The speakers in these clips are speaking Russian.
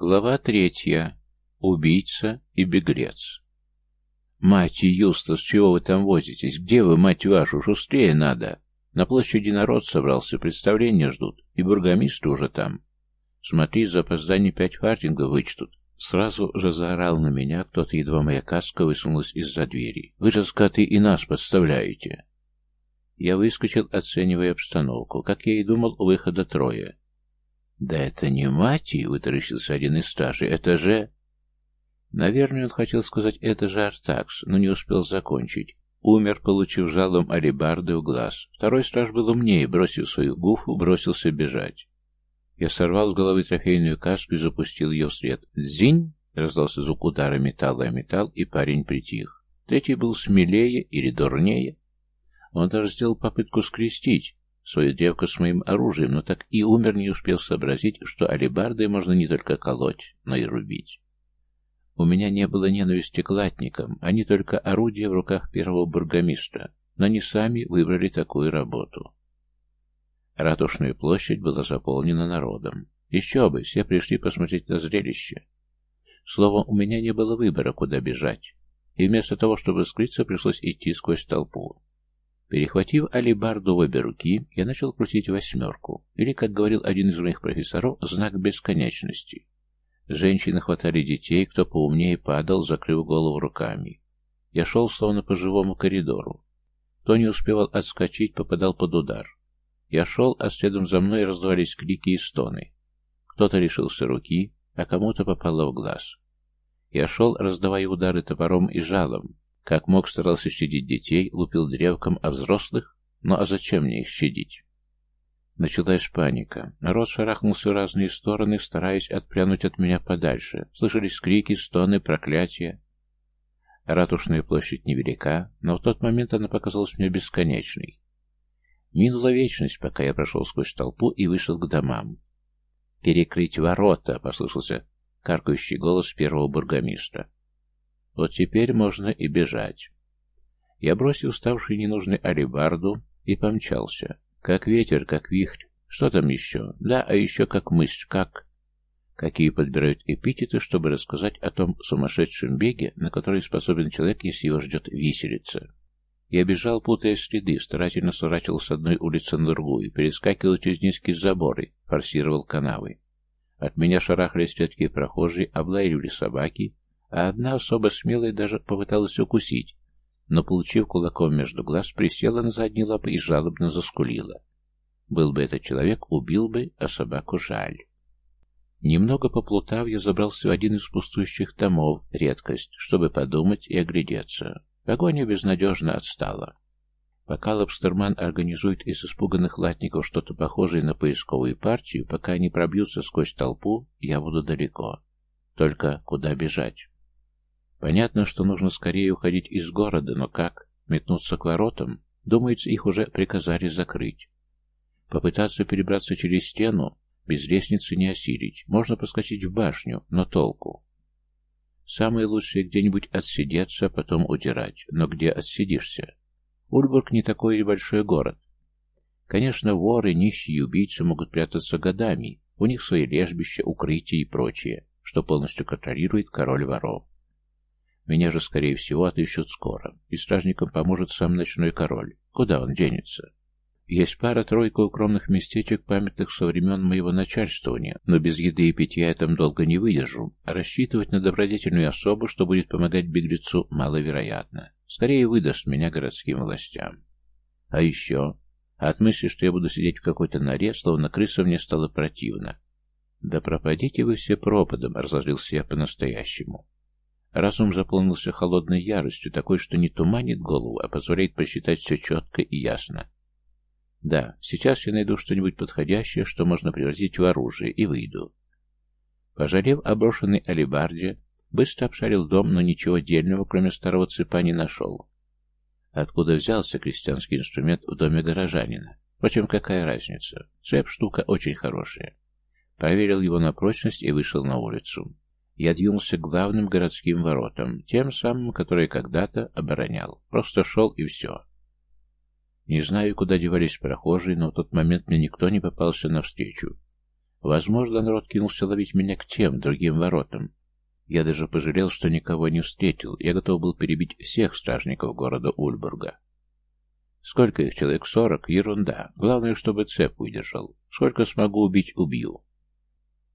Глава третья. Убийца и беглец. «Мать Юстас, чего вы там возитесь? Где вы, мать вашу? Шустрее надо!» На площади народ собрался, представления ждут, и бургомистры уже там. Смотри, за опоздание пять фартингов вычтут. Сразу же заорал на меня кто-то, едва моя каска высунулась из-за двери. «Вы же, скоты, и нас подставляете!» Я выскочил, оценивая обстановку. Как я и думал, у выхода трое. «Да это не мати!» — вытаращился один из стажей. «Это же...» Наверное, он хотел сказать «это же Артакс», но не успел закончить. Умер, получив жалом алебарды в глаз. Второй страж был умнее, бросив свою гуфу, бросился бежать. Я сорвал с головы трофейную каску и запустил ее вслед. «Дзинь!» — раздался звук удара металла о металл, и парень притих. Третий был смелее или дурнее. Он даже сделал попытку скрестить свою девку с моим оружием, но так и умер, не успев сообразить, что алебардой можно не только колоть, но и рубить. У меня не было ненависти к латникам, они только орудия в руках первого бургомистра, но они сами выбрали такую работу. Ратушная площадь была заполнена народом. Еще бы, все пришли посмотреть на зрелище. Словом, у меня не было выбора, куда бежать. И вместо того, чтобы скрыться, пришлось идти сквозь толпу. Перехватив алибарду в обе руки, я начал крутить восьмерку, или, как говорил один из моих профессоров, знак бесконечности. Женщины хватали детей, кто поумнее падал, закрыв голову руками. Я шел словно по живому коридору. Кто не успевал отскочить, попадал под удар. Я шел, а следом за мной раздавались крики и стоны. Кто-то лишился руки, а кому-то попало в глаз. Я шел, раздавая удары топором и жалом. Как мог, старался щадить детей, лупил древком, а взрослых? Ну а зачем мне их щадить? Началась паника. Народ шарахнулся в разные стороны, стараясь отпрянуть от меня подальше. Слышались крики, стоны, проклятия. Ратушная площадь невелика, но в тот момент она показалась мне бесконечной. Минула вечность, пока я прошел сквозь толпу и вышел к домам. «Перекрыть ворота!» — послышался каркающий голос первого бургомистра. «Вот теперь можно и бежать». Я бросил ставший ненужный алибарду и помчался. Как ветер, как вихрь. Что там еще? Да, а еще как мысль, как... Какие подбирают эпитеты, чтобы рассказать о том сумасшедшем беге, на который способен человек, если его ждет виселица. Я бежал, путая следы, старательно сворачивал с одной улицы на другую, перескакивал через низкие заборы, форсировал канавы. От меня шарахались редкие прохожие, облаивали собаки, а одна особо смелая даже попыталась укусить, но, получив кулаком между глаз, присела на задние лапы и жалобно заскулила. Был бы этот человек, убил бы, а собаку жаль. Немного поплутав, я забрался в один из пустующих домов, редкость, чтобы подумать и оглядеться. Погоня безнадежно отстала. Пока Лобстерман организует из испуганных латников что-то похожее на поисковую партию, пока они пробьются сквозь толпу, я буду далеко. Только куда бежать? Понятно, что нужно скорее уходить из города, но как? Метнуться к воротам? Думается, их уже приказали закрыть. Попытаться перебраться через стену? Без лестницы не осилить. Можно поскочить в башню, но толку. Самое лучшее где-нибудь отсидеться, а потом удирать. Но где отсидишься? Ульбург не такой и большой город. Конечно, воры, нищие убийцы могут прятаться годами. У них свои лежбища, укрытия и прочее, что полностью контролирует король воров. Меня же, скорее всего, отыщут скоро, и стражникам поможет сам ночной король. Куда он денется? Есть пара-тройка укромных местечек, памятных со времен моего начальствования, но без еды и питья я там долго не выдержу, рассчитывать на добродетельную особу, что будет помогать беглецу, маловероятно. Скорее выдаст меня городским властям. А еще... От мысли, что я буду сидеть в какой-то норе, словно крыса, мне стало противно. «Да пропадите вы все пропадом», — разозлился я по-настоящему. Разум заполнился холодной яростью, такой, что не туманит голову, а позволяет посчитать все четко и ясно. Да, сейчас я найду что-нибудь подходящее, что можно превратить в оружие, и выйду. Пожалев о брошенной алебарде, быстро обшарил дом, но ничего дельного, кроме старого цепа, не нашел. Откуда взялся крестьянский инструмент в доме горожанина? Впрочем, какая разница? Цеп штука очень хорошая. Проверил его на прочность и вышел на улицу. Я двинулся к главным городским воротам, тем самым, которые когда-то оборонял. Просто шел и все. Не знаю, куда девались прохожие, но в тот момент мне никто не попался навстречу. Возможно, народ кинулся ловить меня к тем, другим воротам. Я даже пожалел, что никого не встретил. Я готов был перебить всех стражников города Ульбурга. Сколько их человек? Сорок? Ерунда. Главное, чтобы цеп выдержал. Сколько смогу убить, убью.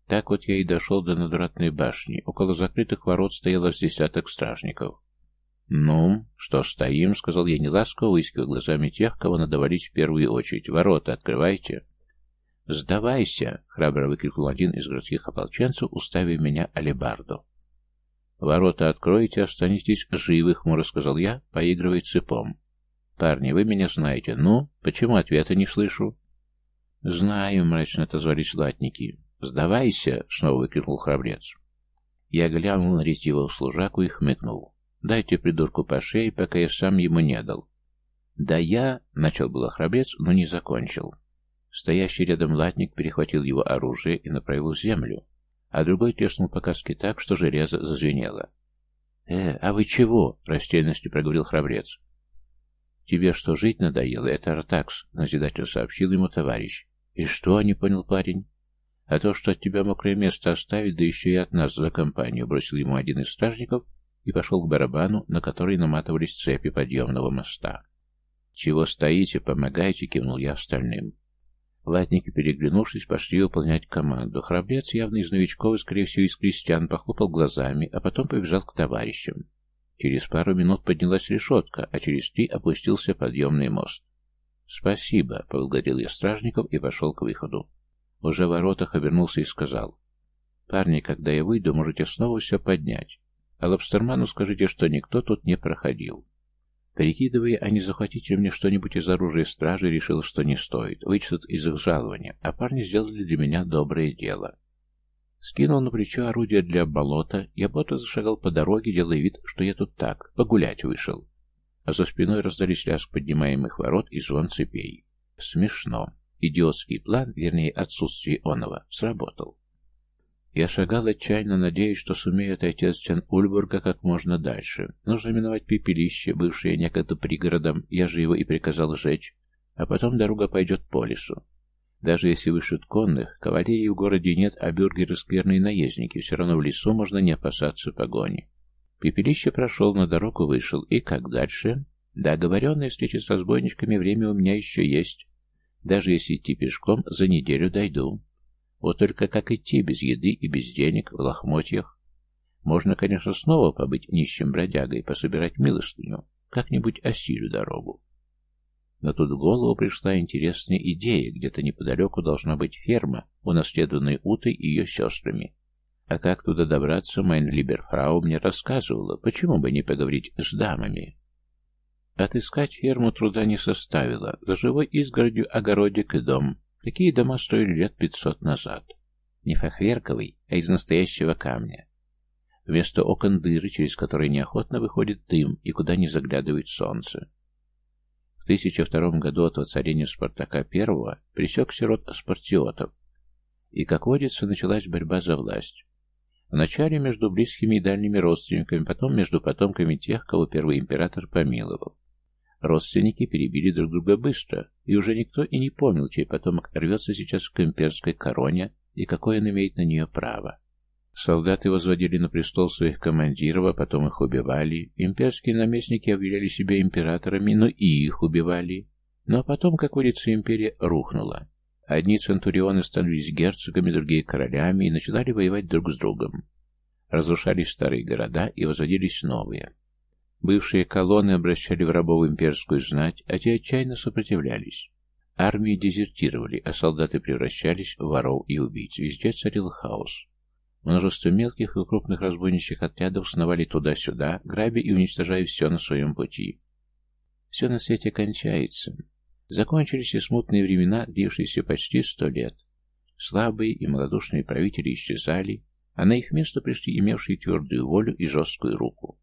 Так вот я и дошел до надвратной башни. Около закрытых ворот стояло с десяток стражников. «Ну, что стоим?» — сказал я неласково, выискивая глазами тех, кого надо валить в первую очередь. «Ворота открывайте!» «Сдавайся!» — храбро выкрикнул один из городских ополченцев, уставив меня алебарду. «Ворота откройте, останетесь живы», — хмуро сказал я, поигрывая цепом. «Парни, вы меня знаете. Ну, почему ответа не слышу?» «Знаю», — мрачно отозвались латники. «Сдавайся!» — снова выкрикнул храбрец. Я глянул на ретивого служаку и хмыкнул. «Дайте придурку по шее, пока я сам ему не дал». «Да я...» — начал было храбрец, но не закончил. Стоящий рядом латник перехватил его оружие и направил в землю, а другой теснул по каске так, что железо зазвенело. «Э, а вы чего?» — растерянностью проговорил храбрец. «Тебе что, жить надоело? Это Артакс», — назидатель сообщил ему товарищ. «И что?» — не понял парень. «А то, что от тебя мокрое место оставить, да еще и от нас за компанию», — бросил ему один из стражников и пошел к барабану, на который наматывались цепи подъемного моста. «Чего стоите? Помогайте!» — кивнул я остальным. Латники, переглянувшись, пошли выполнять команду. Храбрец, явно из новичков и, скорее всего, из крестьян, похлопал глазами, а потом побежал к товарищам. Через пару минут поднялась решетка, а через три опустился подъемный мост. «Спасибо», — поблагодарил я стражников и пошел к выходу. Уже в воротах обернулся и сказал. «Парни, когда я выйду, можете снова все поднять. А Лобстерману скажите, что никто тут не проходил». Прикидывая, а не захватить ли мне что-нибудь из оружия стражи, решил, что не стоит. Вычтут из их жалования, а парни сделали для меня доброе дело. Скинул на плечо орудие для болота, я бодро зашагал по дороге, делая вид, что я тут так, погулять вышел. А за спиной раздались лязг поднимаемых ворот и звон цепей. Смешно. Идиотский план, вернее, отсутствие оного, сработал. Я шагал отчаянно, надеясь, что сумею отойти от стен Ульбурга как можно дальше. Нужно миновать пепелище, бывшее некогда пригородом, я же его и приказал сжечь, а потом дорога пойдет по лесу. Даже если вышут конных, кавалерии в городе нет, а бюргеры скверные наездники, все равно в лесу можно не опасаться погони. Пепелище прошел, на дорогу вышел, и как дальше? Да, оговоренная встреча с разбойничками время у меня еще есть. Даже если идти пешком, за неделю дойду. Вот только как идти без еды и без денег, в лохмотьях? Можно, конечно, снова побыть нищим бродягой, пособирать милостыню, как-нибудь осилю дорогу. Но тут в голову пришла интересная идея, где-то неподалеку должна быть ферма, унаследованная Утой и ее сестрами. А как туда добраться, Майн Либерфрау мне рассказывала, почему бы не поговорить с дамами. Отыскать ферму труда не составило, за живой изгородью огородик и дом, Такие дома строили лет пятьсот назад. Не фахверковый, а из настоящего камня. Вместо окон дыры, через которые неохотно выходит дым и куда не заглядывает солнце. В 1002 году от воцарения Спартака I пресек сирот спартиотов, и, как водится, началась борьба за власть. Вначале между близкими и дальними родственниками, потом между потомками тех, кого первый император помиловал. Родственники перебили друг друга быстро, и уже никто и не помнил, чей потомок рвется сейчас к имперской короне и какое он имеет на нее право. Солдаты возводили на престол своих командиров, а потом их убивали. Имперские наместники объявляли себя императорами, но и их убивали. Но потом, как говорится, империя рухнула. Одни центурионы становились герцогами, другие королями и начинали воевать друг с другом. Разрушались старые города и возводились новые. Бывшие колонны обращали в рабов имперскую знать, а те отчаянно сопротивлялись. Армии дезертировали, а солдаты превращались в воров и убийц. Везде царил хаос. Множество мелких и крупных разбойничьих отрядов сновали туда-сюда, грабя и уничтожая все на своем пути. Все на свете кончается. Закончились и смутные времена, длившиеся почти сто лет. Слабые и малодушные правители исчезали, а на их место пришли имевшие твердую волю и жесткую руку.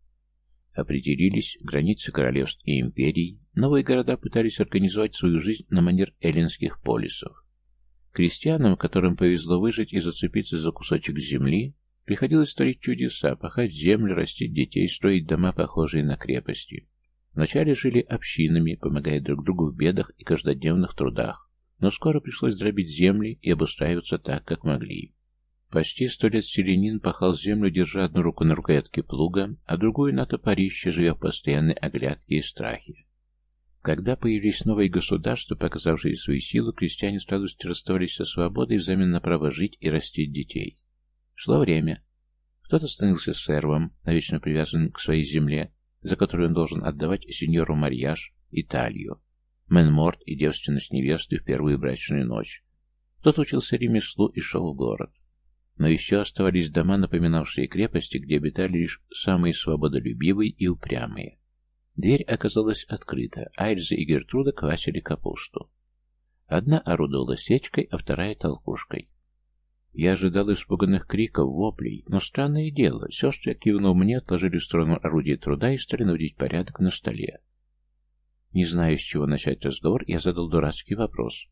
Определились границы королевств и империй, новые города пытались организовать свою жизнь на манер эллинских полисов. Крестьянам, которым повезло выжить и зацепиться за кусочек земли, приходилось творить чудеса, пахать землю, растить детей, строить дома, похожие на крепости. Вначале жили общинами, помогая друг другу в бедах и каждодневных трудах, но скоро пришлось дробить земли и обустраиваться так, как могли. Почти сто лет селенин пахал землю, держа одну руку на рукоятке плуга, а другую на топорище, живя в постоянной оглядке и страхе. Когда появились новые государства, показавшие свою силу, крестьяне с радостью расставались со свободой взамен на право жить и растить детей. Шло время. Кто-то становился сервом, навечно привязанным к своей земле, за которую он должен отдавать сеньору Марьяж, Италию, Менморт и девственность невесты в первую брачную ночь. Кто-то учился ремеслу и шел в город. Но еще оставались дома, напоминавшие крепости, где обитали лишь самые свободолюбивые и упрямые. Дверь оказалась открыта, а Эльза и Гертруда квасили капусту. Одна орудовала сечкой, а вторая — толкушкой. Я ожидал испуганных криков, воплей, но странное дело, сестры, кивнув мне, отложили в сторону орудия труда и стали наводить порядок на столе. Не зная, с чего начать разговор, я задал дурацкий вопрос.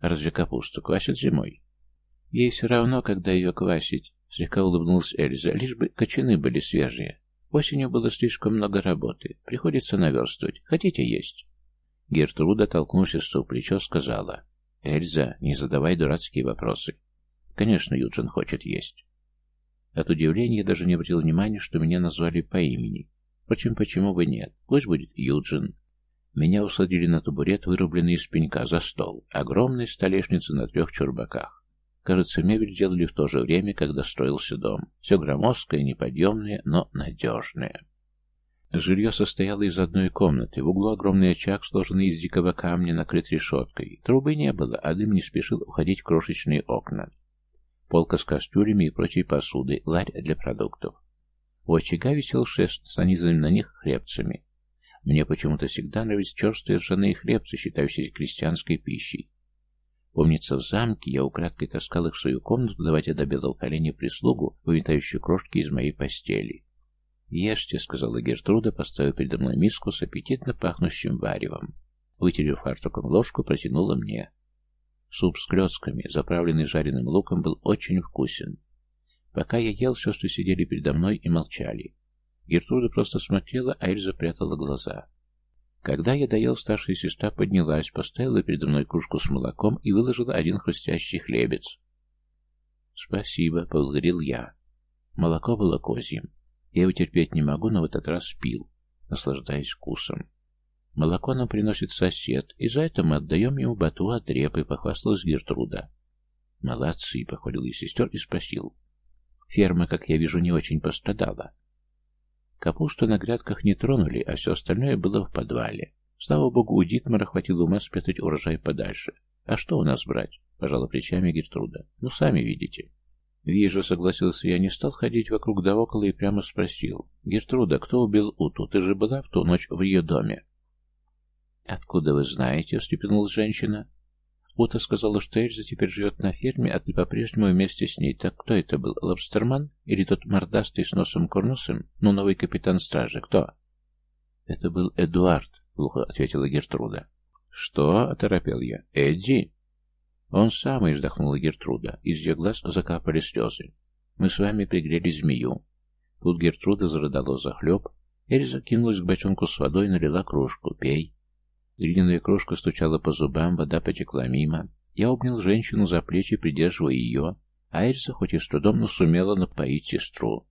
«Разве капусту квасят зимой?» «Ей все равно, когда ее квасить», — слегка улыбнулась Эльза, «лишь бы кочаны были свежие. Осенью было слишком много работы, приходится наверстывать. Хотите есть?» Гертруда, толкнувшись в плечо, сказала, «Эльза, не задавай дурацкие вопросы. Конечно, Юджин хочет есть». От удивления я даже не обратил внимания, что меня назвали по имени. Впрочем, почему бы нет? Пусть будет Юджин. Меня усадили на табурет, вырубленный из пенька, за стол. Огромная столешница на трех чурбаках. Кажется, мебель делали в то же время, когда строился дом. Все громоздкое, неподъемное, но надежное. Жилье состояло из одной комнаты. В углу огромный очаг, сложенный из дикого камня, накрыт решеткой. Трубы не было, а дым не спешил уходить в крошечные окна. Полка с кастрюлями и прочей посудой, ларь для продуктов. У очага висел шест с нанизанными на них хлебцами. Мне почему-то всегда нравились черствые ржаные хлебцы, считающиеся крестьянской пищей. Помнится, в замке я украдкой таскал их в свою комнату, давать до белого коленя прислугу, выметающую крошки из моей постели. «Ешьте», — сказала Гертруда, поставив передо мной миску с аппетитно пахнущим варевом. Вытерев фартуком ложку, протянула мне. Суп с клетками, заправленный жареным луком, был очень вкусен. Пока я ел, сестры сидели передо мной и молчали. Гертруда просто смотрела, а Эльза прятала глаза. Когда я доел, старшая сестра поднялась, поставила передо мной кружку с молоком и выложила один хрустящий хлебец. «Спасибо», — поблагодарил я. Молоко было козьим. Я его терпеть не могу, но в этот раз пил, наслаждаясь вкусом. Молоко нам приносит сосед, и за это мы отдаем ему бату от репы, похвасталась Гертруда. «Молодцы», — похвалил я сестер и спросил. «Ферма, как я вижу, не очень пострадала». Капусту на грядках не тронули, а все остальное было в подвале. Слава богу, у Дитмара хватило ума спрятать урожай подальше. А что у нас брать? Пожала плечами Гертруда. Ну, сами видите. Вижу, согласился я, не стал ходить вокруг да около и прямо спросил. Гертруда, кто убил Уту? Ты же была в ту ночь в ее доме? Откуда вы знаете? встрепенулась женщина. Ута сказала, что Эльза теперь живет на ферме, а ты по-прежнему вместе с ней. Так кто это был, Лобстерман? Или тот мордастый с носом курносым? Ну, новый капитан стражи, кто? Это был Эдуард, глухо ответила Гертруда. Что? — оторопел я. Эдди? Он самый, вздохнула Гертруда. Из ее глаз закапали слезы. Мы с вами пригрели змею. Тут Гертруда зарыдала за хлеб. Эльза кинулась к бочонку с водой, налила кружку. Пей. Глиняная крошка стучала по зубам, вода потекла мимо. Я обнял женщину за плечи, придерживая ее, а Эльза, хоть и с трудом, но сумела напоить сестру.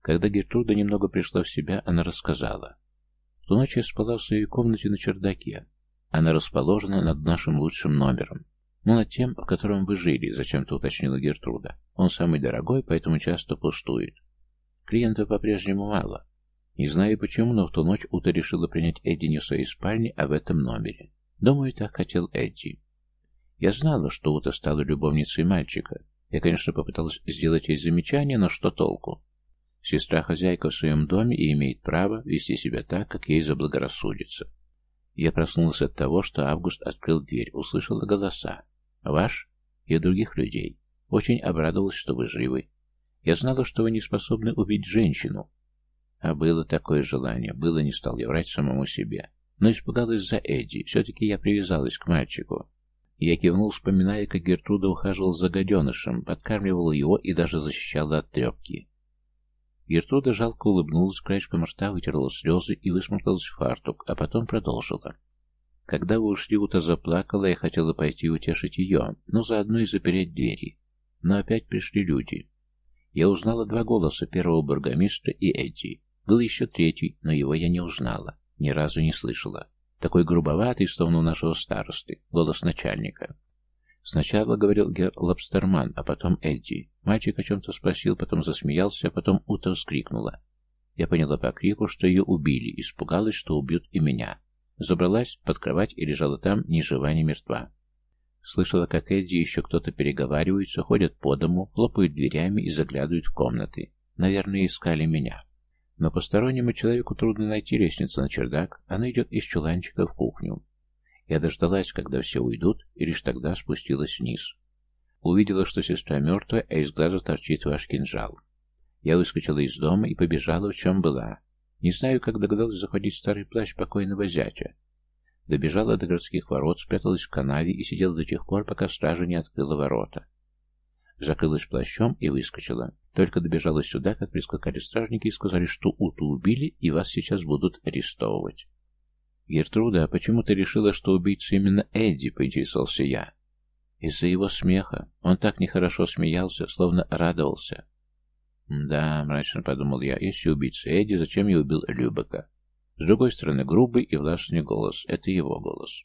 Когда Гертруда немного пришла в себя, она рассказала. Ту ночь я спала в своей комнате на чердаке. Она расположена над нашим лучшим номером. Ну, над тем, в котором вы жили, зачем-то уточнила Гертруда. Он самый дорогой, поэтому часто пустует. Клиентов по-прежнему мало. Не знаю почему, но в ту ночь Ута решила принять Эдди не в своей спальне, а в этом номере. Думаю, так хотел Эдди. Я знала, что Ута стала любовницей мальчика. Я, конечно, попыталась сделать ей замечание, но что толку? Сестра хозяйка в своем доме и имеет право вести себя так, как ей заблагорассудится. Я проснулась от того, что Август открыл дверь, услышала голоса. «Ваш?» и других людей. Очень обрадовалась, что вы живы. Я знала, что вы не способны убить женщину, а было такое желание, было, не стал я врать самому себе. Но испугалась за Эдди, все-таки я привязалась к мальчику. Я кивнул, вспоминая, как Гертруда ухаживал за гаденышем, подкармливала его и даже защищала от трепки. Гертруда жалко улыбнулась, краешком рта вытерла слезы и высморкалась в фартук, а потом продолжила. Когда вы ушли, Ута заплакала, я хотела пойти утешить ее, но заодно и запереть двери. Но опять пришли люди. Я узнала два голоса, первого бургомистра и Эдди. Был еще третий, но его я не узнала, ни разу не слышала. Такой грубоватый, словно у нашего старосты, голос начальника. Сначала говорил Гер Лобстерман, а потом Эдди. Мальчик о чем-то спросил, потом засмеялся, а потом Ута вскрикнула. Я поняла по крику, что ее убили, испугалась, что убьют и меня. Забралась под кровать и лежала там, ни жива, ни мертва. Слышала, как Эдди и еще кто-то переговариваются, ходят по дому, хлопают дверями и заглядывают в комнаты. Наверное, искали меня. Но постороннему человеку трудно найти лестницу на чердак, она идет из чуланчика в кухню. Я дождалась, когда все уйдут, и лишь тогда спустилась вниз. Увидела, что сестра мертвая, а из глаза торчит ваш кинжал. Я выскочила из дома и побежала, в чем была. Не знаю, как догадалась заходить старый плащ покойного зятя. Добежала до городских ворот, спряталась в канаве и сидела до тех пор, пока стража не открыла ворота. Закрылась плащом и выскочила. Только добежала сюда, как прискакали стражники и сказали, что Уту убили и вас сейчас будут арестовывать. «Гертруда, а почему ты решила, что убийца именно Эдди?» — поинтересовался я. «Из-за его смеха. Он так нехорошо смеялся, словно радовался». «Да», — мрачно подумал я, — «если убийца Эдди, зачем я убил Любека?» С другой стороны, грубый и властный голос — это его голос.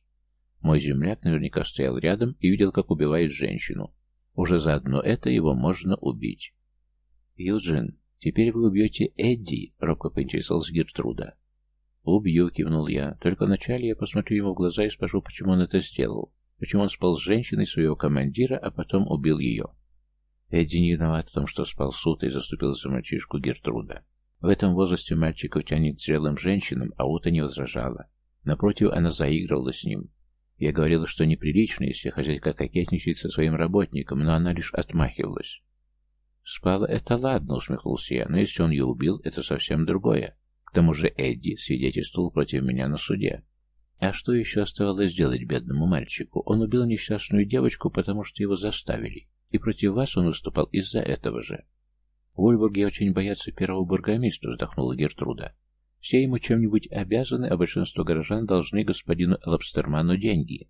Мой земляк наверняка стоял рядом и видел, как убивает женщину. Уже заодно это его можно убить. «Юджин, теперь вы убьете Эдди?» — робко поинтересовалась Гертруда. «Убью», — кивнул я. «Только вначале я посмотрю ему в глаза и спрошу, почему он это сделал. Почему он спал с женщиной своего командира, а потом убил ее». Эдди не виноват в том, что спал с Утой, заступила за мальчишку Гертруда. В этом возрасте мальчиков тянет зрелым женщинам, а Ута не возражала. Напротив, она заигрывала с ним. Я говорила, что неприлично, если хозяйка кокетничает со своим работником, но она лишь отмахивалась. «Спала это ладно», — усмехнулся я, — «но если он ее убил, это совсем другое. К тому же Эдди свидетельствовал против меня на суде. А что еще оставалось делать бедному мальчику? Он убил несчастную девочку, потому что его заставили. И против вас он выступал из-за этого же. В Ульбурге очень боятся первого бургомистра, вздохнула Гертруда. Все ему чем-нибудь обязаны, а большинство горожан должны господину Лобстерману деньги.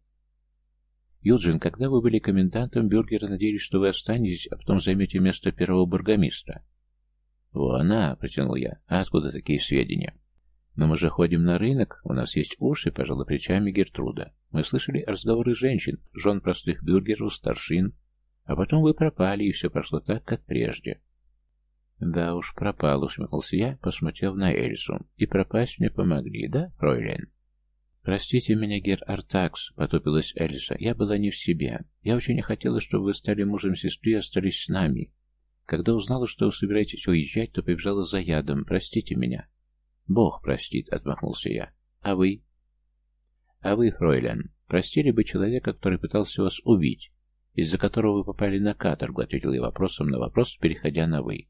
Юджин, когда вы были комендантом, бюргеры надеялись, что вы останетесь, а потом займете место первого бургомистра. «Во она!» — протянул я. «А откуда такие сведения?» «Но мы же ходим на рынок, у нас есть уши», — пожала плечами Гертруда. «Мы слышали разговоры женщин, жен простых бюргеров, старшин. А потом вы пропали, и все прошло так, как прежде». «Да уж, пропал», — усмехнулся я, посмотрев на Эльсу. «И пропасть мне помогли, да, фройлен?» «Простите меня, гер Артакс», — потупилась Эльса. «Я была не в себе. Я очень хотела, чтобы вы стали мужем сестры и остались с нами. Когда узнала, что вы собираетесь уезжать, то побежала за ядом. Простите меня. Бог простит, отмахнулся я. А вы? А вы, фройлен, простили бы человека, который пытался вас убить, из-за которого вы попали на каторгу, ответил я вопросом на вопрос, переходя на вы.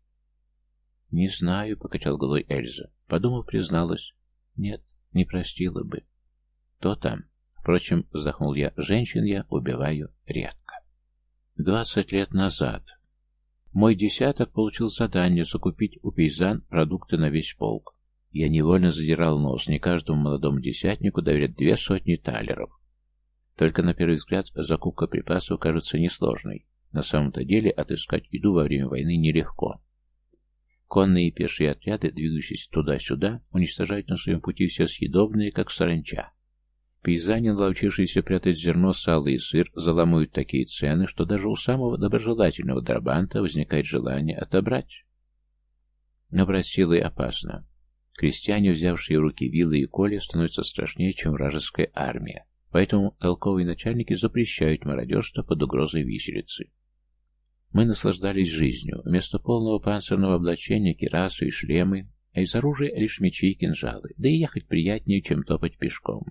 Не знаю, покачал головой Эльза. Подумав, призналась. Нет, не простила бы. То там. Впрочем, вздохнул я, женщин я убиваю редко. Двадцать лет назад мой десяток получил задание закупить у пейзан продукты на весь полк. Я невольно задирал нос, не каждому молодому десятнику доверят две сотни талеров. Только на первый взгляд закупка припасов кажется несложной. На самом-то деле отыскать еду во время войны нелегко. Конные и пешие отряды, двигающиеся туда-сюда, уничтожают на своем пути все съедобное, как саранча. Пейзане, наловчившиеся прятать зерно, сало и сыр, заламывают такие цены, что даже у самого доброжелательного драбанта возникает желание отобрать. Но брать силой опасно. Крестьяне, взявшие в руки вилы и коли, становятся страшнее, чем вражеская армия. Поэтому толковые начальники запрещают мародерство под угрозой виселицы. Мы наслаждались жизнью. Вместо полного панцирного облачения кирасы и шлемы, а из оружия лишь мечи и кинжалы. Да и ехать приятнее, чем топать пешком.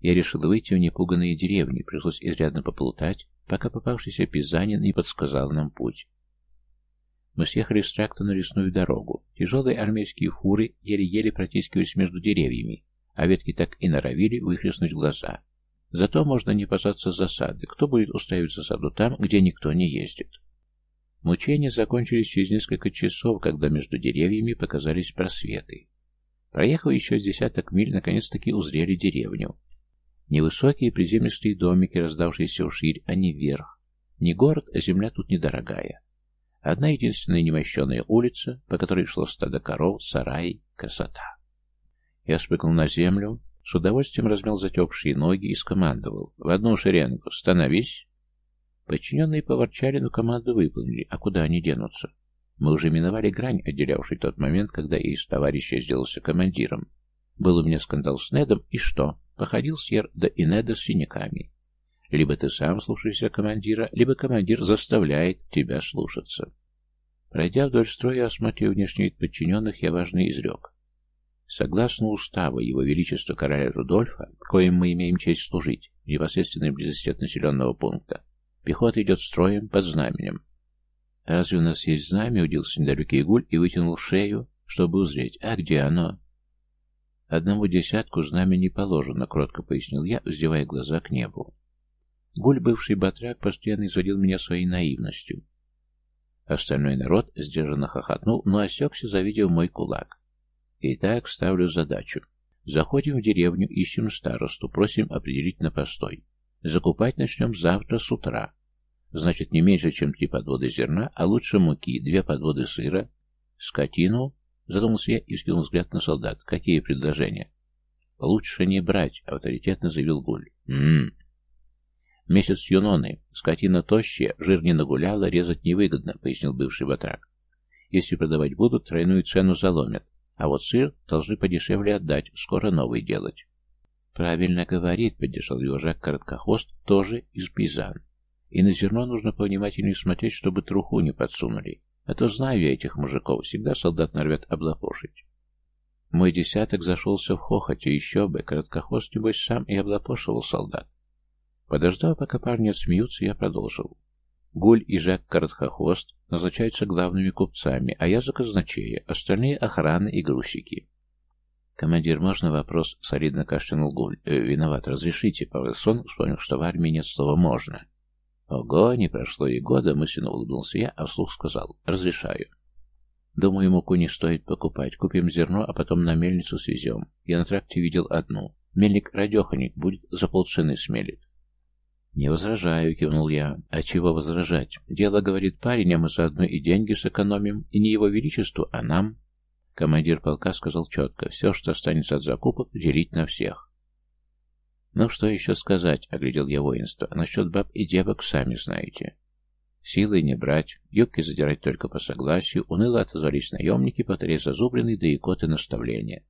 Я решил выйти в непуганные деревни, пришлось изрядно поплутать, пока попавшийся пизанин не подсказал нам путь. Мы съехали с тракта на лесную дорогу. Тяжелые армейские фуры еле-еле протискивались между деревьями, а ветки так и норовили выхлестнуть глаза. Зато можно не опасаться засады. Кто будет устраивать засаду там, где никто не ездит? Мучения закончились через несколько часов, когда между деревьями показались просветы. Проехав еще с десяток миль, наконец-таки узрели деревню. Невысокие приземистые домики, раздавшиеся вширь, а не вверх. Не город, а земля тут недорогая. Одна единственная немощенная улица, по которой шло стадо коров, сараи, красота. Я спрыгнул на землю, с удовольствием размял затекшие ноги и скомандовал. В одну шеренгу. Становись. Подчиненные поворчали, но команду выполнили. А куда они денутся? Мы уже миновали грань, отделявший тот момент, когда я из товарища сделался командиром. Был у меня скандал с Недом, и что? Походил Сьер да и Неда с синяками. Либо ты сам слушаешься командира, либо командир заставляет тебя слушаться. Пройдя вдоль строя, осмотрев внешний вид подчиненных, я важно изрек. Согласно уставу Его Величества короля Рудольфа, коим мы имеем честь служить, в непосредственной близости от населенного пункта, пехота идет строем под знаменем. «Разве у нас есть знамя?» — удился недалекий гуль и вытянул шею, чтобы узреть. «А где оно?» «Одному десятку знамя не положено», — кротко пояснил я, вздевая глаза к небу. Гуль, бывший батрак, постоянно изводил меня своей наивностью. Остальной народ сдержанно хохотнул, но осекся, завидев мой кулак. Итак, ставлю задачу. Заходим в деревню, ищем старосту, просим определить на постой. Закупать начнем завтра с утра. Значит, не меньше, чем три подводы зерна, а лучше муки, две подводы сыра, скотину. Задумался я и скинул взгляд на солдат. Какие предложения? Лучше не брать, авторитетно заявил Гуль. Ммм. Месяц юноны. Скотина тощая, жир не нагуляла, резать невыгодно, пояснил бывший батрак. Если продавать будут, тройную цену заломят. А вот сыр должны подешевле отдать, скоро новый делать. Правильно говорит, поддержал его Жак Короткохвост, тоже из Пизан. И на зерно нужно повнимательнее смотреть, чтобы труху не подсунули. А то знаю я этих мужиков, всегда солдат нарвет облапошить. Мой десяток зашелся в хохоте, еще бы, Короткохвост, небось, сам и облапошивал солдат. Подождав, пока парни отсмеются, я продолжил. Гуль и Жак Короткохвост назначаются главными купцами, а я за казначея, остальные охраны и грузчики. «Командир, можно вопрос?» — солидно кашлянул Гуль. «Э, «Виноват, разрешите?» — Павелсон вспомнил, что в армии нет слова «можно». «Ого, не прошло и года», — мысленно улыбнулся я, а вслух сказал «разрешаю». «Думаю, муку не стоит покупать. Купим зерно, а потом на мельницу свезем. Я на тракте видел одну. Мельник радеханик будет за полцены смелит. «Не возражаю», — кивнул я. «А чего возражать? Дело, говорит парень, а мы заодно и деньги сэкономим, и не его величеству, а нам». Командир полка сказал четко, все, что останется от закупок, делить на всех. «Ну, что еще сказать?» — оглядел я воинство. «Насчет баб и девок сами знаете». Силой не брать, юбки задирать только по согласию, уныло отозвались наемники, повторяя зазубренные да икоты наставления.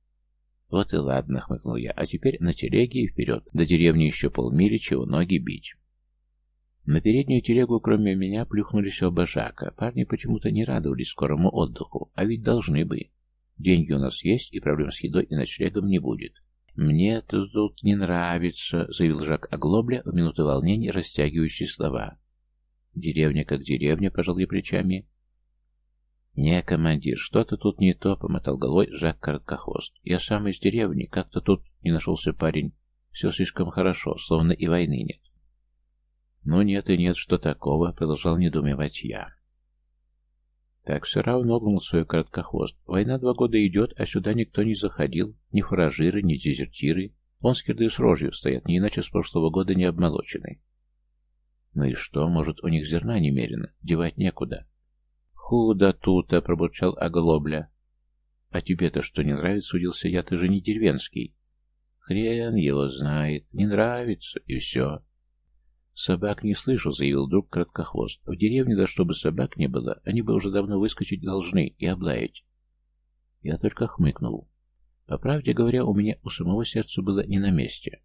«Вот и ладно», — хмыкнул я, — «а теперь на телеге и вперед. До деревни еще полмили, чего ноги бить». На переднюю телегу, кроме меня, плюхнулись оба Жака. Парни почему-то не радовались скорому отдыху, а ведь должны бы. Деньги у нас есть, и проблем с едой и ночлегом не будет. «Мне -то тут не нравится», — заявил Жак Оглобля в минуту волнения, растягивающие слова. «Деревня как деревня», — пожал я плечами. «Не, командир, что-то тут не то», — помотал головой Жак Короткохвост. «Я сам из деревни, как-то тут не нашелся парень. Все слишком хорошо, словно и войны нет». «Ну нет и нет, что такого», — продолжал недоумевать я. Так все равно гнул свой короткохвост. Война два года идет, а сюда никто не заходил. Ни фуражиры, ни дезертиры. Вон скирды с рожью стоят, не иначе с прошлого года не обмолочены. Ну и что, может, у них зерна немерено, девать некуда. «Худо тут-то!» — пробурчал оглобля. «А тебе-то что, не нравится?» — удился я. «Ты же не деревенский». «Хрен его знает. Не нравится, и все». «Собак не слышу», — заявил друг Краткохвост. «В деревне, да чтобы собак не было, они бы уже давно выскочить должны и облаять». Я только хмыкнул. По правде говоря, у меня у самого сердца было не на месте.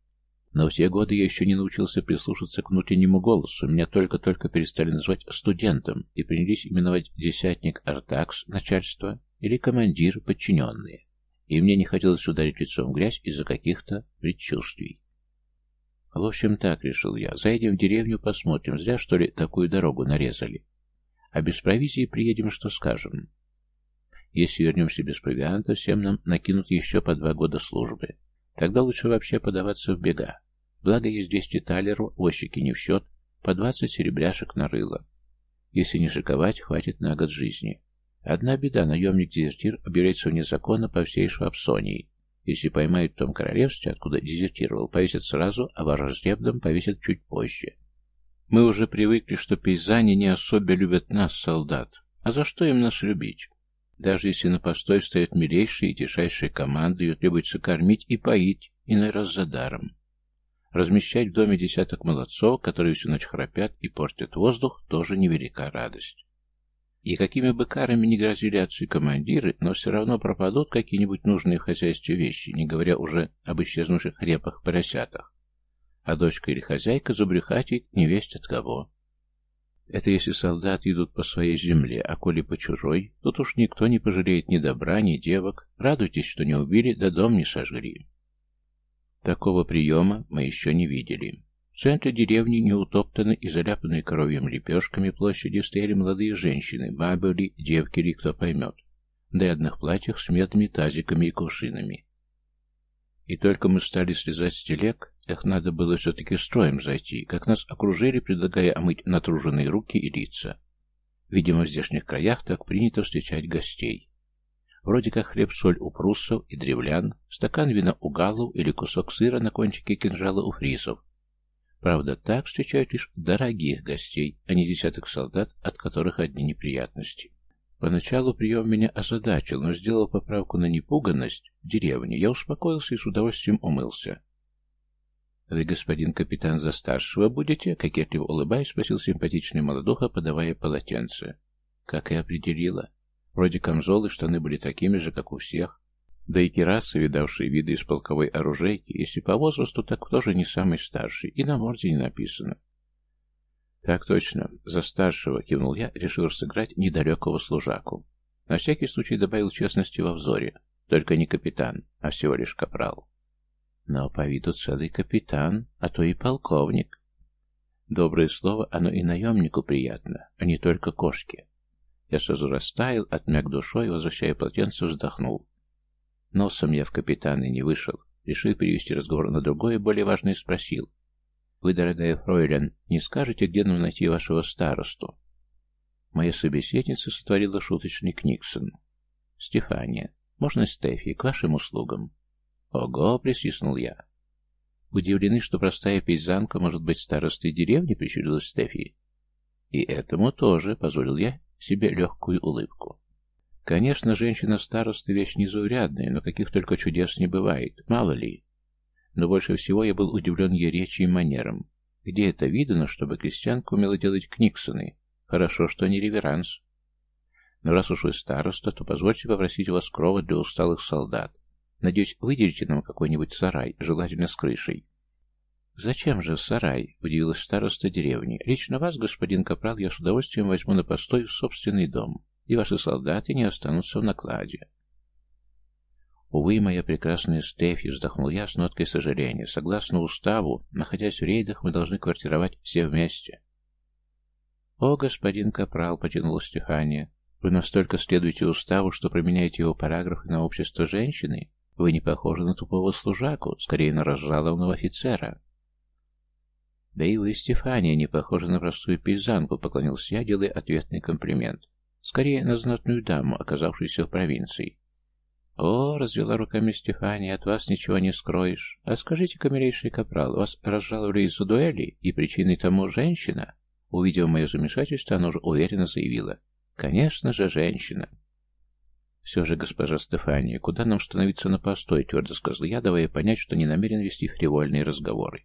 Но все годы я еще не научился прислушаться к внутреннему голосу. Меня только-только перестали называть студентом и принялись именовать десятник Артакс, начальство, или командир, подчиненные. И мне не хотелось ударить лицом в грязь из-за каких-то предчувствий. В общем, так решил я. Зайдем в деревню, посмотрим, зря, что ли, такую дорогу нарезали. А без провизии приедем, что скажем. Если вернемся без провианта, всем нам накинут еще по два года службы. Тогда лучше вообще подаваться в бега. Благо есть 200 талеров, возчики не в счет, по 20 серебряшек на рыло. Если не шиковать, хватит на год жизни. Одна беда, наемник-дезертир объявляется вне закона по всей Швабсонии. Если поймают в том королевстве, откуда дезертировал, повесят сразу, а враждебном повесят чуть позже. Мы уже привыкли, что пейзане не особо любят нас, солдат. А за что им нас любить? Даже если на постой встает милейшая и тишайшая команда, ее требуется кормить и поить, иной раз за даром. Размещать в доме десяток молодцов, которые всю ночь храпят и портят воздух, тоже невелика радость. И какими бы карами ни грозили отцы-командиры, но все равно пропадут какие-нибудь нужные в хозяйстве вещи, не говоря уже об исчезнувших репах-поросятах. А дочка или хозяйка забрюхатит невесть от кого. Это если солдаты идут по своей земле, а коли по чужой, тут уж никто не пожалеет ни добра, ни девок. Радуйтесь, что не убили, да дом не сожгли. Такого приема мы еще не видели. В центре деревни, неутоптанной и заляпанной коровьим лепешками площади, стояли молодые женщины, бабы ли, девки ли, кто поймет, в нарядных платьях с медными тазиками и кувшинами. И только мы стали слезать с телег, эх, надо было все-таки строем зайти, как нас окружили, предлагая омыть натруженные руки и лица. Видимо, в здешних краях так принято встречать гостей. Вроде как хлеб-соль у пруссов и древлян, стакан вина у галлов или кусок сыра на кончике кинжала у фрисов, Правда, так встречают лишь дорогих гостей, а не десяток солдат, от которых одни неприятности. Поначалу прием меня озадачил, но, сделав поправку на непуганность в деревне, я успокоился и с удовольствием умылся. «Вы, господин капитан, за старшего будете?» — кокетливо улыбаясь, спросил симпатичный молодуха, подавая полотенце. Как и определила. Вроде камзолы штаны были такими же, как у всех, да и керасы, видавшие виды из полковой оружейки, если по возрасту, так тоже не самый старший, и на морде не написано. «Так точно, за старшего», — кивнул я, решил сыграть недалекого служаку. На всякий случай добавил честности во взоре. Только не капитан, а всего лишь капрал. Но по виду целый капитан, а то и полковник. Доброе слово, оно и наемнику приятно, а не только кошке. Я сразу растаял, отмяк душой, возвращая полотенце, вздохнул. Носом я в капитаны не вышел. Решил перевести разговор на другое, более важное, спросил. «Вы, дорогая фройлен, не скажете, где нам найти вашего старосту?» Моя собеседница сотворила шуточный Книксон. «Стефания, можно Стефи, к вашим услугам?» «Ого!» — присвистнул я. «Удивлены, что простая пейзанка может быть старостой деревни?» — причудилась Стефи. «И этому тоже», — позволил я себе легкую улыбку. Конечно, женщина-староста вещь незаурядная, но каких только чудес не бывает, мало ли. Но больше всего я был удивлен ее речи и манерам. Где это видно, чтобы крестьянка умела делать книксоны? Хорошо, что не реверанс. Но раз уж вы староста, то позвольте попросить у вас крова для усталых солдат. Надеюсь, выделите нам какой-нибудь сарай, желательно с крышей. «Зачем же сарай?» — удивилась староста деревни. «Лично вас, господин Капрал, я с удовольствием возьму на постой в собственный дом и ваши солдаты не останутся в накладе. Увы, моя прекрасная Стефи, вздохнул я с ноткой сожаления. Согласно уставу, находясь в рейдах, мы должны квартировать все вместе. О, господин Капрал, потянула Стефания, вы настолько следуете уставу, что променяете его параграфы на общество женщины? Вы не похожи на тупого служаку, скорее на разжалованного офицера. Да и вы, Стефания, не похожи на простую пейзанку, поклонился я, делая ответный комплимент. Скорее, на знатную даму, оказавшуюся в провинции. «О, — развела руками Стефания, — от вас ничего не скроешь. А скажите-ка, милейший капрал, вас разжаловали из-за дуэли, и причиной тому женщина?» Увидев мое замешательство, она уже уверенно заявила. «Конечно же, женщина». «Все же, госпожа Стефания, куда нам становиться на постой?» — твердо сказал я, давая понять, что не намерен вести фривольные разговоры.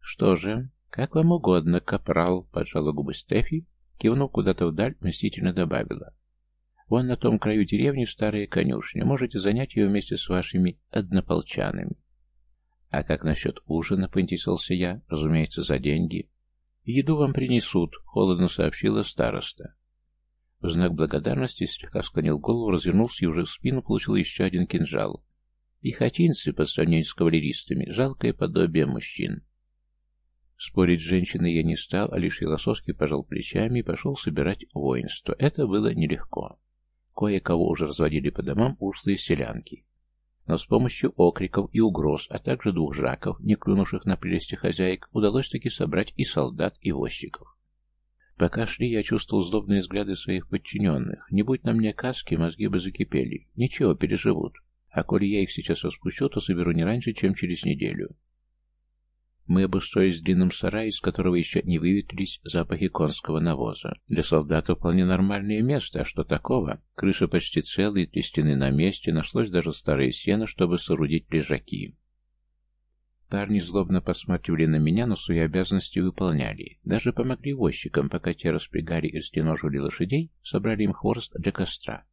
«Что же, как вам угодно, капрал», — поджала губы Стефи, Кивнув куда-то вдаль, мстительно добавила. «Вон на том краю деревни старая конюшня. Можете занять ее вместе с вашими однополчанами». «А как насчет ужина?» — поинтересовался я. «Разумеется, за деньги». «Еду вам принесут», — холодно сообщила староста. В знак благодарности слегка склонил голову, развернулся и уже в спину получил еще один кинжал. Пехотинцы, по сравнению с кавалеристами, жалкое подобие мужчин. Спорить с женщиной я не стал, а лишь философски пожал плечами и пошел собирать воинство. Это было нелегко. Кое-кого уже разводили по домам ушлые селянки. Но с помощью окриков и угроз, а также двух жаков, не клюнувших на прелести хозяек, удалось таки собрать и солдат, и возчиков. Пока шли, я чувствовал злобные взгляды своих подчиненных. Не будь на мне каски, мозги бы закипели. Ничего, переживут. А коли я их сейчас распущу, то соберу не раньше, чем через неделю. Мы обустроились в длинном сарае, из которого еще не выветрились запахи конского навоза. Для солдата вполне нормальное место, а что такого? Крыша почти целая, три стены на месте, нашлось даже старое сено, чтобы соорудить лежаки. Парни злобно посматривали на меня, но свои обязанности выполняли. Даже помогли возчикам, пока те распрягали и стеножили лошадей, собрали им хворост для костра.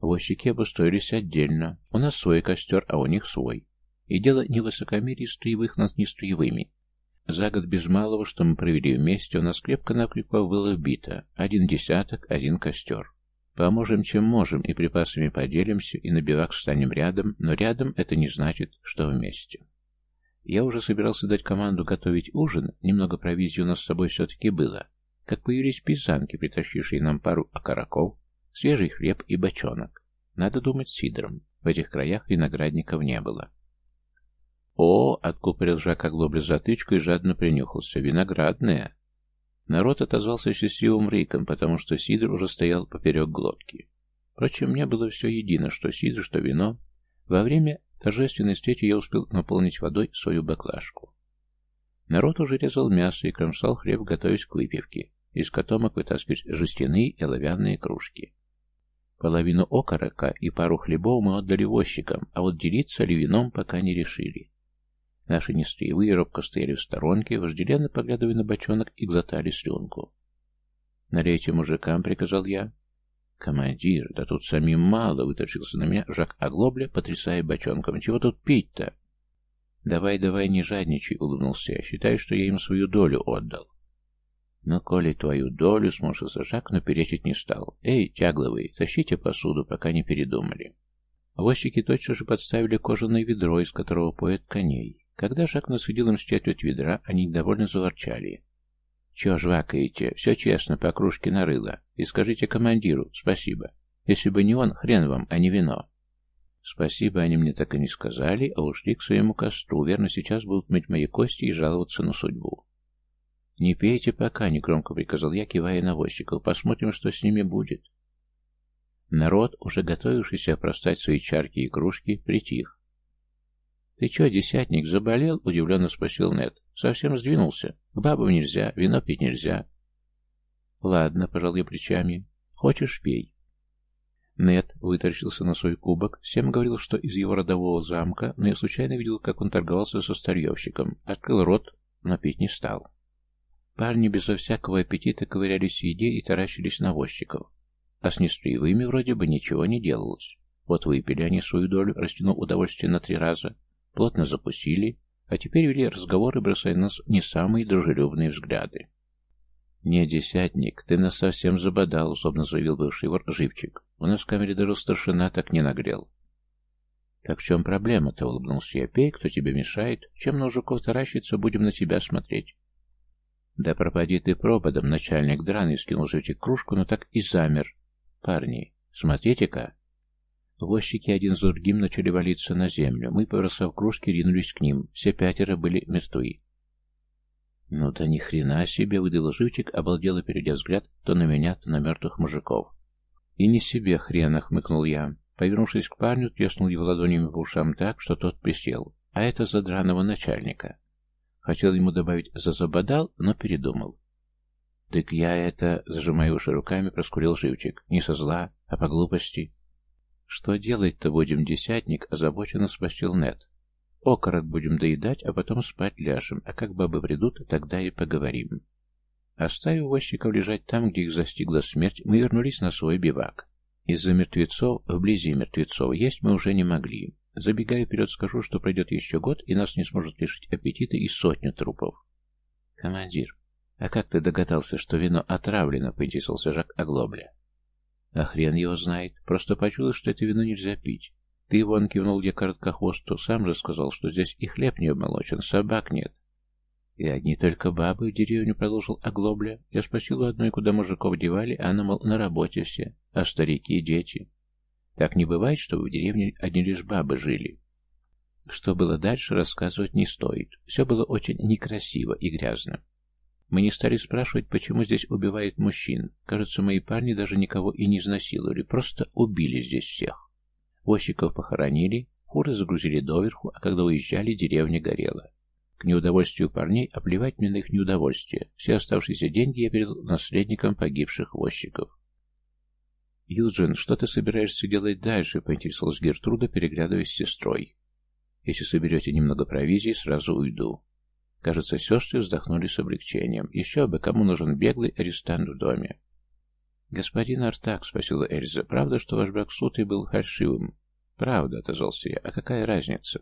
Возчики обустроились отдельно. У нас свой костер, а у них свой. И дело не в высокомерии строевых нас не строевыми. За год без малого, что мы провели вместе, у нас крепко-накрепко было вбито. Один десяток, один костер. Поможем, чем можем, и припасами поделимся, и на бивак станем рядом, но рядом это не значит, что вместе. Я уже собирался дать команду готовить ужин, немного провизии у нас с собой все-таки было, как появились пизанки, притащившие нам пару окороков, свежий хлеб и бочонок. Надо думать сидром. В этих краях виноградников не было. «О!» — откупорил Жак оглобля затычку и жадно принюхался. «Виноградная!» Народ отозвался счастливым рыком, потому что сидр уже стоял поперек глотки. Впрочем, мне было все едино, что сидр, что вино. Во время торжественной встречи я успел наполнить водой свою баклажку. Народ уже резал мясо и кромсал хлеб, готовясь к выпивке. Из котомок вытаскивать жестяные и оловянные кружки. Половину окорока и пару хлебов мы отдали возчикам, а вот делиться ли вином пока не решили. Наши нестроевые робко стояли в сторонке, вожделенно поглядывая на бочонок и глотали слюнку. «Налейте мужикам», — приказал я. «Командир, да тут самим мало!» — вытащился на меня Жак Оглобля, потрясая бочонком. «Чего тут пить-то?» «Давай, давай, не жадничай», — улыбнулся я. «Считай, что я им свою долю отдал». «Ну, коли твою долю», — сморщился Жак, но перечить не стал. «Эй, тягловые, тащите посуду, пока не передумали». Возчики тотчас же подставили кожаное ведро, из которого поет коней. Когда Жак насудил им с четверть ведра, они недовольно заворчали. «Чего жвакаете? Все честно, по кружке нарыло. И скажите командиру спасибо. Если бы не он, хрен вам, а не вино». Спасибо они мне так и не сказали, а ушли к своему костру. Верно, сейчас будут мыть мои кости и жаловаться на судьбу. «Не пейте пока», — негромко приказал я, кивая на. «Посмотрим, что с ними будет». Народ, уже готовившийся простать свои чарки и кружки, притих. «Ты чё, десятник, заболел?» — удивленно спросил Нед. «Совсем сдвинулся. К бабам нельзя, вино пить нельзя». «Ладно», — пожал я плечами. «Хочешь, пей». Нед вытаращился на свой кубок. Всем говорил, что из его родового замка, но я случайно видел, как он торговался со старьевщиком. Открыл рот, но пить не стал. Парни безо всякого аппетита ковырялись в еде и таращились на возчиков. А с нестроевыми вроде бы ничего не делалось. Вот выпили они свою долю, растянув удовольствие на три раза, плотно запустили, а теперь вели разговоры, бросая на нас не самые дружелюбные взгляды. «Не, десятник, ты нас совсем забодал», — злобно заявил бывший вор Живчик. «У нас в камере даже старшина так не нагрел». «Так в чем проблема-то?» — улыбнулся я. «Пей, кто тебе мешает. Чем на жуков таращится, будем на тебя смотреть». «Да пропади ты пропадом, начальник драный», — скинул Живчик кружку, но так и замер. «Парни, смотрите-ка, Возчики один за другим начали валиться на землю. Мы, побросав кружки, ринулись к ним. Все пятеро были мертвы. «Ну да ни хрена себе!» — выдал живчик, обалдело перейдя взгляд то на меня, то на мертвых мужиков. «И не себе хрена!» — хмыкнул я. Повернувшись к парню, треснул его ладонями по ушам так, что тот присел. А это за драного начальника. Хотел ему добавить «зазабодал», но передумал. «Так я это...» — зажимая уши руками, проскурил живчик. «Не со зла, а по глупости. «Что делать-то будем, десятник?» — озабоченно спросил Нет. «Окорок будем доедать, а потом спать ляжем, а как бабы придут, тогда и поговорим». Оставив возчиков лежать там, где их застигла смерть, мы вернулись на свой бивак. Из-за мертвецов, вблизи мертвецов, есть мы уже не могли. Забегая вперед, скажу, что пройдет еще год, и нас не сможет лишить аппетита и сотню трупов. «Командир, а как ты догадался, что вино отравлено?» — поинтересовался Жак Оглобля. А хрен его знает. Просто почуял, что это вино нельзя пить. Ты, вон, кивнул я короткохвосту, сам же сказал, что здесь и хлеб не обмолочен, собак нет. И одни только бабы в деревню, продолжил оглобля. Я спросил у одной, куда мужиков девали, а она, мол, на работе все, а старики и дети. Так не бывает, что в деревне одни лишь бабы жили. Что было дальше, рассказывать не стоит. Все было очень некрасиво и грязно. Мы не стали спрашивать, почему здесь убивают мужчин. Кажется, мои парни даже никого и не изнасиловали, просто убили здесь всех. Возчиков похоронили, фуры загрузили доверху, а когда уезжали, деревня горела. К неудовольствию парней, а плевать мне на их неудовольствие, все оставшиеся деньги я передал наследникам погибших возчиков. «Юджин, что ты собираешься делать дальше?» — поинтересовалась Гертруда, переглядываясь с сестрой. «Если соберете немного провизии, сразу уйду». Кажется, сестры вздохнули с облегчением. Еще бы, кому нужен беглый арестант в доме? «Господин Артак», — спросила Эльза, — «правда, что ваш брак с был фальшивым?» «Правда», — отозвался я. «А какая разница?»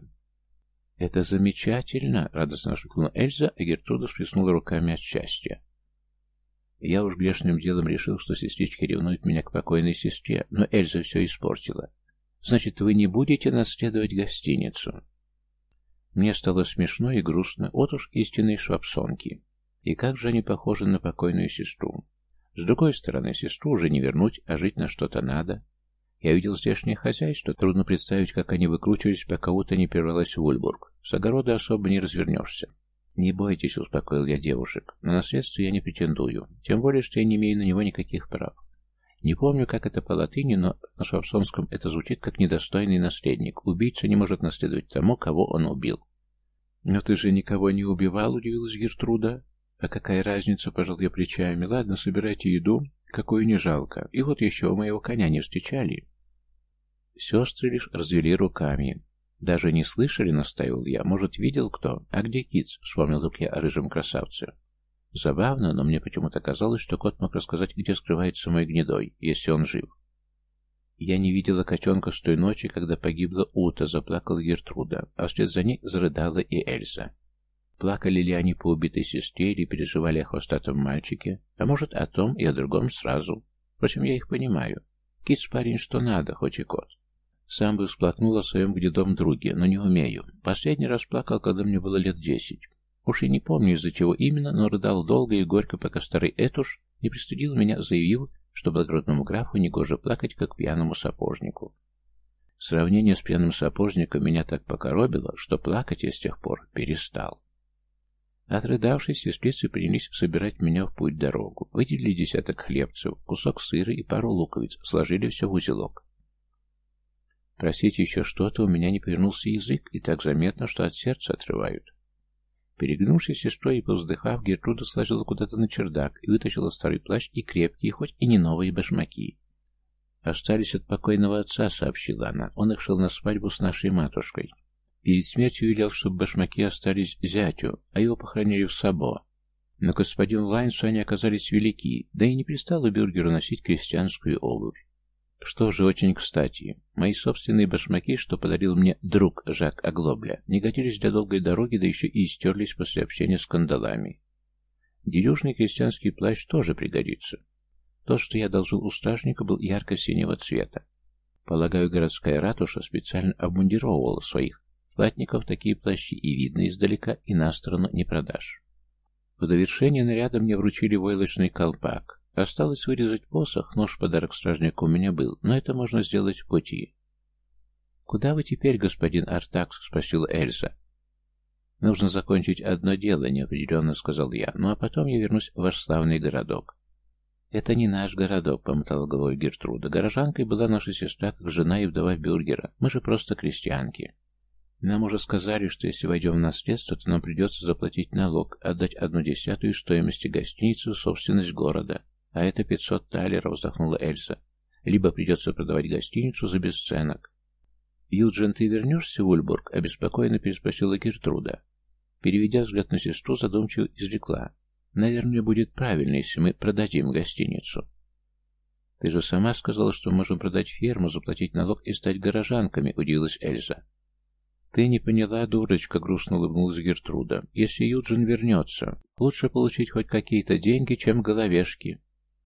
«Это замечательно!» — радостно воскликнула Эльза, а Гертруда всплеснула руками от счастья. Я уж грешным делом решил, что сестричка ревнует меня к покойной сестре, но Эльза все испортила. «Значит, вы не будете наследовать гостиницу?» Мне стало смешно и грустно, вот уж истинные швабсонки. И как же они похожи на покойную сестру. С другой стороны, сестру уже не вернуть, а жить на что-то надо. Я видел здешнее хозяйство, трудно представить, как они выкручивались, пока Ута не перевелась в Ульбург. С огорода особо не развернешься. «Не бойтесь», — успокоил я девушек. «На наследство я не претендую, тем более, что я не имею на него никаких прав. Не помню, как это по латыни, но на швабсонском это звучит как недостойный наследник. Убийца не может наследовать тому, кого он убил». «Но ты же никого не убивал», — удивилась Гертруда. «А какая разница?» — пожал я плечами. «Ладно, собирайте еду, какую не жалко. И вот еще у моего коня не встречали». Сестры лишь развели руками. «Даже не слышали?» — наставил я. «Может, видел кто? А где Китс?» — вспомнил только я о рыжем красавце. Забавно, но мне почему-то казалось, что кот мог рассказать, где скрывается мой гнедой, если он жив. Я не видела котенка с той ночи, когда погибла Ута, заплакала Гертруда, а вслед за ней зарыдала и Эльза. Плакали ли они по убитой сестре или переживали о хвостатом мальчике, а может о том и о другом сразу. Впрочем, я их понимаю. Китс парень что надо, хоть и кот. Сам бы всплакнул о своем гнедом друге, но не умею. Последний раз плакал, когда мне было лет десять. Уж и не помню, из-за чего именно, но рыдал долго и горько, пока старый Этуш не пристыдил меня, заявив, что благородному графу негоже плакать, как пьяному сапожнику. Сравнение с пьяным сапожником меня так покоробило, что плакать я с тех пор перестал. Отрыдавшись, сестрицы принялись собирать меня в путь-дорогу. Выделили десяток хлебцев, кусок сыра и пару луковиц, сложили все в узелок. Просить еще что-то у меня не повернулся язык, и так заметно, что от сердца отрывают. Перегнувшись сестрой и повздыхав, Гертруда сложила куда-то на чердак и вытащила старый плащ и крепкие, хоть и не новые башмаки. «Остались от покойного отца», — сообщила она. «Он их шел на свадьбу с нашей матушкой». Перед смертью велел, чтобы башмаки остались зятю, а его похоронили в Сабо. Но господин Лайнсу они оказались велики, да и не пристало бюргеру носить крестьянскую обувь. Что же очень кстати, мои собственные башмаки, что подарил мне друг Жак Оглобля, не годились для долгой дороги, да еще и истерлись после общения с кандалами. Дерюжный крестьянский плащ тоже пригодится. То, что я одолжил у стражника, был ярко-синего цвета. Полагаю, городская ратуша специально обмундировывала своих Платников такие плащи и видно издалека, и на сторону не продашь. В довершение наряда мне вручили войлочный колпак. Осталось вырезать посох, нож подарок стражнику у меня был, но это можно сделать в пути. «Куда вы теперь, господин Артакс?» — спросила Эльза. «Нужно закончить одно дело», — неопределенно сказал я, «ну а потом я вернусь в ваш славный городок». «Это не наш городок», — помотала головой Гертруда. «Горожанкой была наша сестра, как жена и вдова бюргера. Мы же просто крестьянки». Нам уже сказали, что если войдем в наследство, то нам придется заплатить налог, отдать одну десятую стоимости гостиницы в собственность города. А это 500 талеров, вздохнула Эльза. Либо придется продавать гостиницу за бесценок. «Юджин, ты вернешься в Ульбург?» — обеспокоенно переспросила Гертруда. Переведя взгляд на сестру, задумчиво изрекла. «Наверное, будет правильно, если мы продадим гостиницу». «Ты же сама сказала, что можем продать ферму, заплатить налог и стать горожанками», — удивилась Эльза. «Ты не поняла, дурочка», — грустно улыбнулась Гертруда. «Если Юджин вернется, лучше получить хоть какие-то деньги, чем головешки».